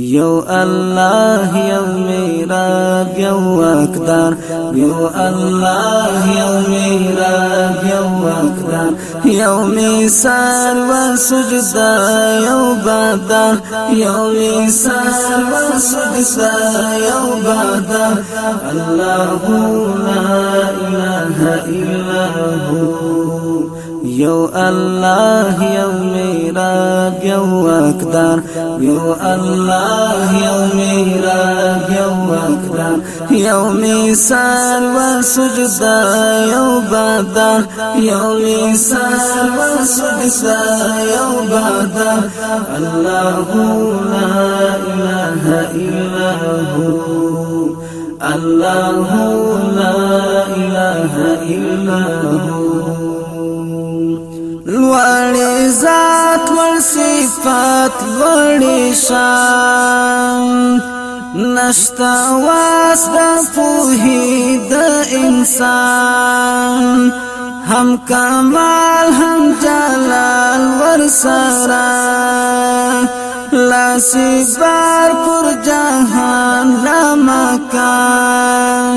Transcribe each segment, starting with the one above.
یو الله یو میراب یو اقدار یو الله یو میراب یو اقدار یو میسار و سجدا یو بادار یو میسار و سجدا یو بادار الله لا إله إلا هو. یو الله یو میراب یو أقدار. یو الله یو میراب یو أقدار. یو میثال و سجدا یو بادار یو میثال و سجدا یو الله لا إله إلا هو. الله لا إله إلا هو. لوړې ذات ور صفات لوړې شان. نشتا واس د پوهې د انسان. هم کمال هم جلال ور سرا لاسی بار پر جهان لا مکان.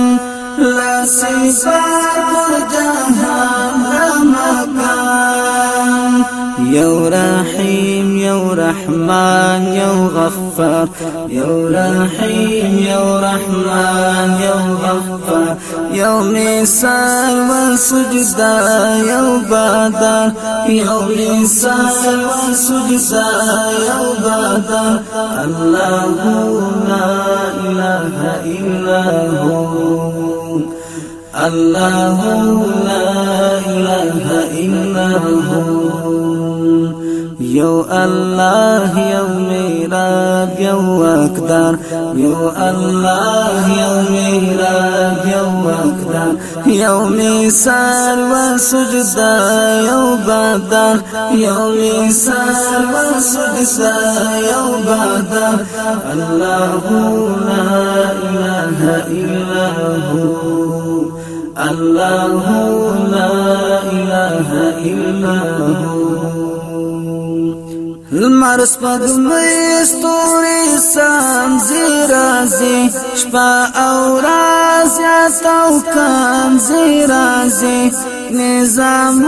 لاسی بار پر جهان لا مکان یو رحیم یو رحمان یو غفار. یو رحیم یو رحمان یو غفار. یو مثال و سجدا یو بادار یو مثال و سجدا یو بادار الله لا إله إلا هو. الله لا إله إلا هو. یو الله یو میراب یو اقدار یو الله یو میراب یو اقدار یو مثال و سجدا یو بادار یو مثال و سجدا یو بادار الله لا إله إلا هو. الله لا إله إلا هو. لمر سپګمې ستوري سم زیرازي شپه او راز یا تو کم زیرازي نظام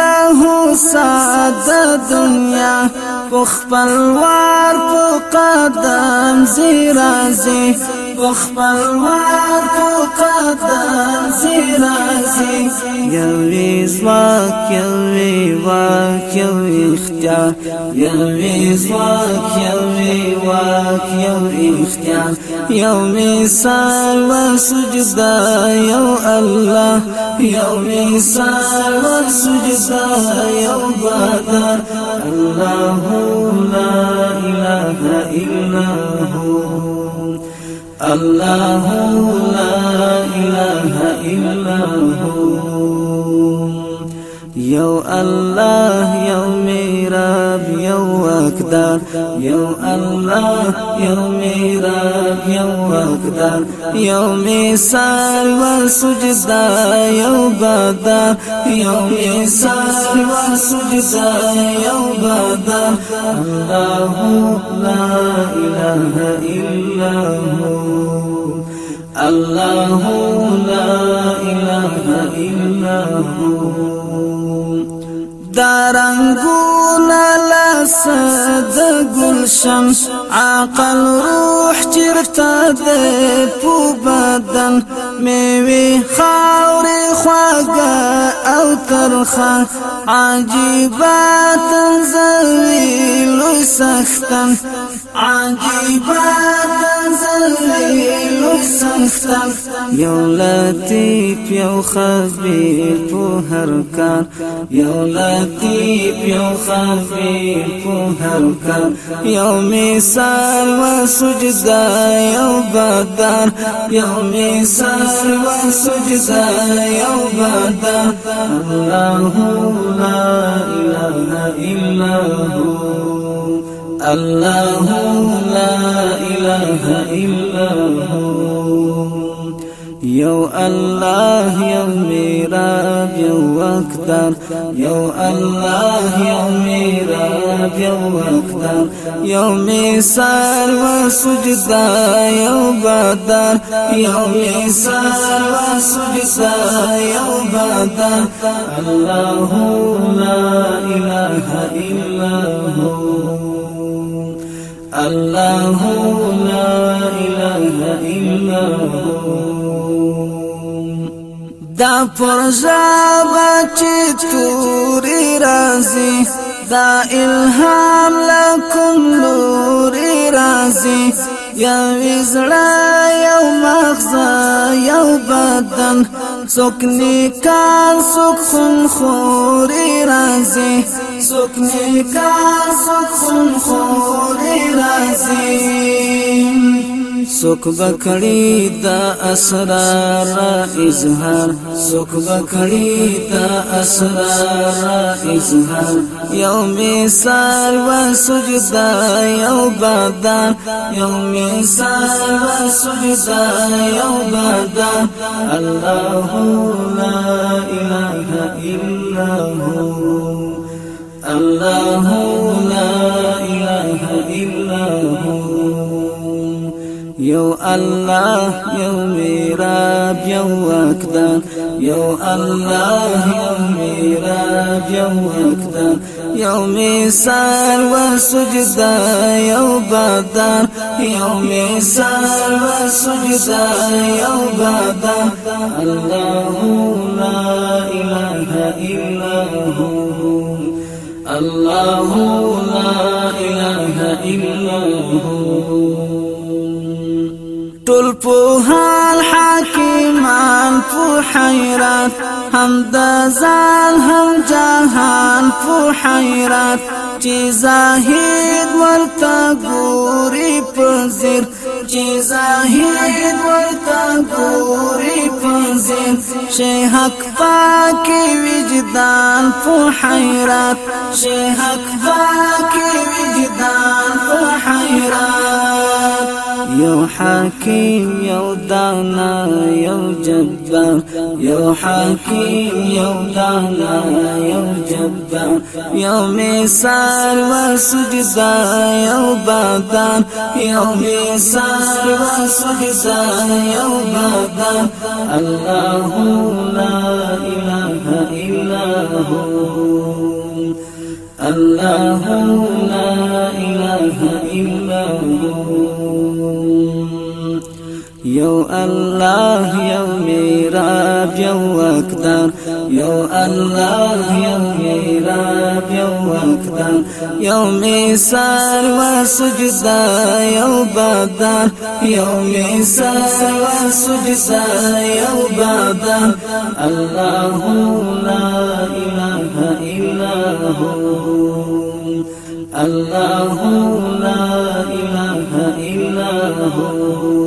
له ساد دنیا. په خپل وار په قدم زیرازي خپل وار په قدم زیرازي یوې زواک یوې واک یوې اختیار یوې زواک یوې واک یوې اختیار یو مثال و سجدا یو الله. یو مثال و سجدا یو الله لا إله إلا هو الله لا إله إلا هو. يو الله يو ميراب يو أقدار يو الله يو ميراب يو أقدار يو مثال والسجدة يو بدر يو مثال والسجدة يو بدر الله لا إله إلا هو. الله لا إله إلا هو. دارنګونه لسد گلشم عقل روح چرته ده په بدن میوي خاور خواګه أو ترخه عجيبات زوي لوي سختن سختن یو لطیف یو خبیر په هر کار. یو لطیف یو خبیر په هر کار. یو مثال و سجدا یو بدر یو مثال و سجدا یو بدر الله لا اله الا هو. الله لا اله الا هو. یو الله یو میراب یو وقدر یو الله یو میراب یو وقدر یو مثال و سجدا یو بدر یو مثال و سجدا یو بدر الله لا إله إلا هو. الله لا إله إلا هو. دا پرژا چې توري رازي دا الهام لكم لوري رازي یا وزړه یو مغزه یو بدن څوک نیکان څوک خون خوري رازي څوک نیکان څوک خون خوري رازي سوک بکړی دا اسرار اظهار سوک بکړی دا اسرار اظهار یو مثال و سجدا یو بدن یو مثال و سجدا یو بدن الله لا اله الا هو الله لا اله الا هو الله یو میراب یو اقدار یو الله یو میراب یو اقدار یو مثال و سجدا بدر. یو مثال و بدر. الله لا إله إلا هو. الله لا إله إلا هو. ټول حال حاکمان په حیرت هم د هم جهان حیرت چې زاهد ګوري په زیر چې زاهد ورته ګوري په زیر شي حق پاکي وجدان په حیرت شي حق پاکي وجدان حیرت یو حاکم یو دانا یو جبار یو حاکم یو دانا یو جبار یو مثال و سجدا یو بادان یو مثال و سجدا یو بادان الله لا إله إلا هو. الله لا يو الله يو ميراب يو أكتر يو الله يو ميراب يو أكتر يو ميسار وسجدا يو بدر. يو ميسار وسجدا يو بدر. الله لا إله إلا هو. الله لا إله إلا هو.